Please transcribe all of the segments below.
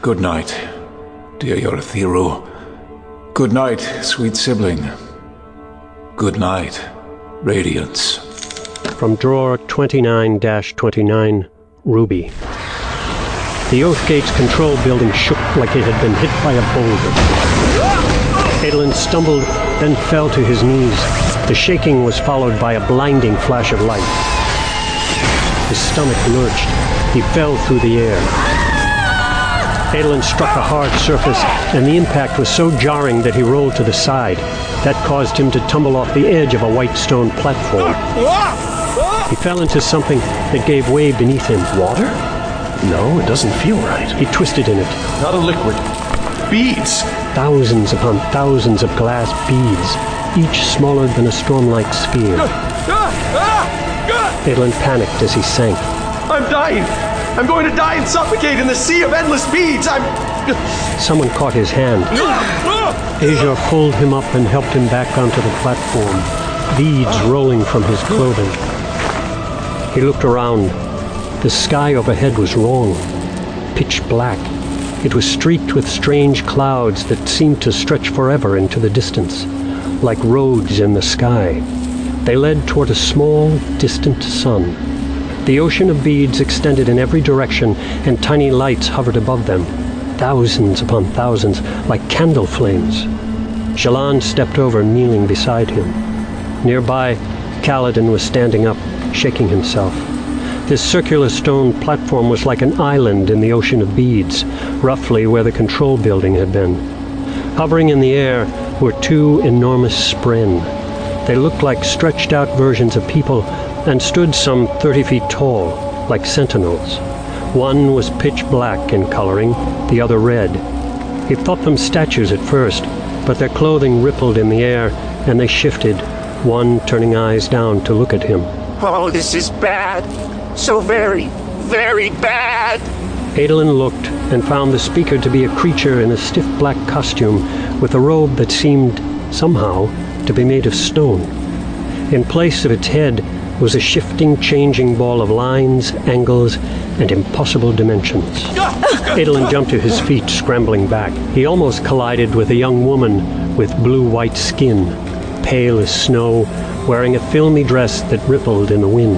Good night, dear Yorathiru. Good night, sweet sibling. Good night, Radiance. From drawer 29 29, Ruby. The Oathgate's control building shook like it had been hit by a boulder. Adolin stumbled, then fell to his knees. The shaking was followed by a blinding flash of light. His stomach lurched. He fell through the air. Adolin struck a hard surface, and the impact was so jarring that he rolled to the side. That caused him to tumble off the edge of a white stone platform. He fell into something that gave way beneath him. Water? No, it doesn't feel right. He twisted in it. Not a liquid. Beads! Thousands upon thousands of glass beads, each smaller than a storm-like sphere. Ah, Adolin panicked as he sank. I'm dying! I'm going to die and suffocate in the sea of endless beads! I'm. Someone caught his hand. Azure pulled him up and helped him back onto the platform, beads rolling from his clothing. He looked around. The sky overhead was wrong, pitch black. It was streaked with strange clouds that seemed to stretch forever into the distance, like roads in the sky. They led toward a small, distant sun. The ocean of beads extended in every direction, and tiny lights hovered above them, thousands upon thousands, like candle flames. Shallan stepped over, kneeling beside him. Nearby, Kaladin was standing up, shaking himself. This circular stone platform was like an island in the ocean of beads, roughly where the control building had been. Hovering in the air were two enormous spren. They looked like stretched out versions of people and stood some 30 feet tall, like sentinels. One was pitch black in coloring, the other red. He thought them statues at first, but their clothing rippled in the air and they shifted, one turning eyes down to look at him. Oh, this is bad. So very, very bad. Adolin looked and found the speaker to be a creature in a stiff black costume with a robe that seemed, somehow, to be made of stone. In place of its head was a shifting, changing ball of lines, angles, and impossible dimensions. Adolin jumped to his feet, scrambling back. He almost collided with a young woman with blue-white skin, pale as snow, wearing a filmy dress that rippled in the wind.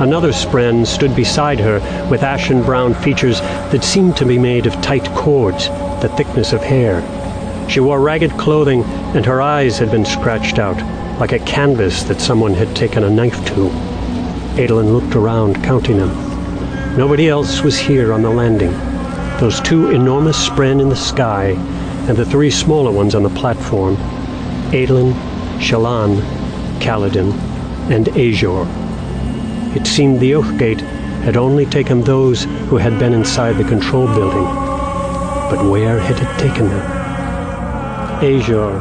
Another spren stood beside her with ashen brown features that seemed to be made of tight cords, the thickness of hair. She wore ragged clothing, and her eyes had been scratched out, like a canvas that someone had taken a knife to. Adolin looked around, counting them. Nobody else was here on the landing. Those two enormous spren in the sky, and the three smaller ones on the platform. Adolin, Shallan, Kaladin, and Azure. It seemed the Oathgate had only taken those who had been inside the control building. But where had it taken them? Azure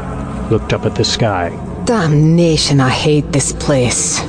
looked up at the sky. Damnation, I hate this place.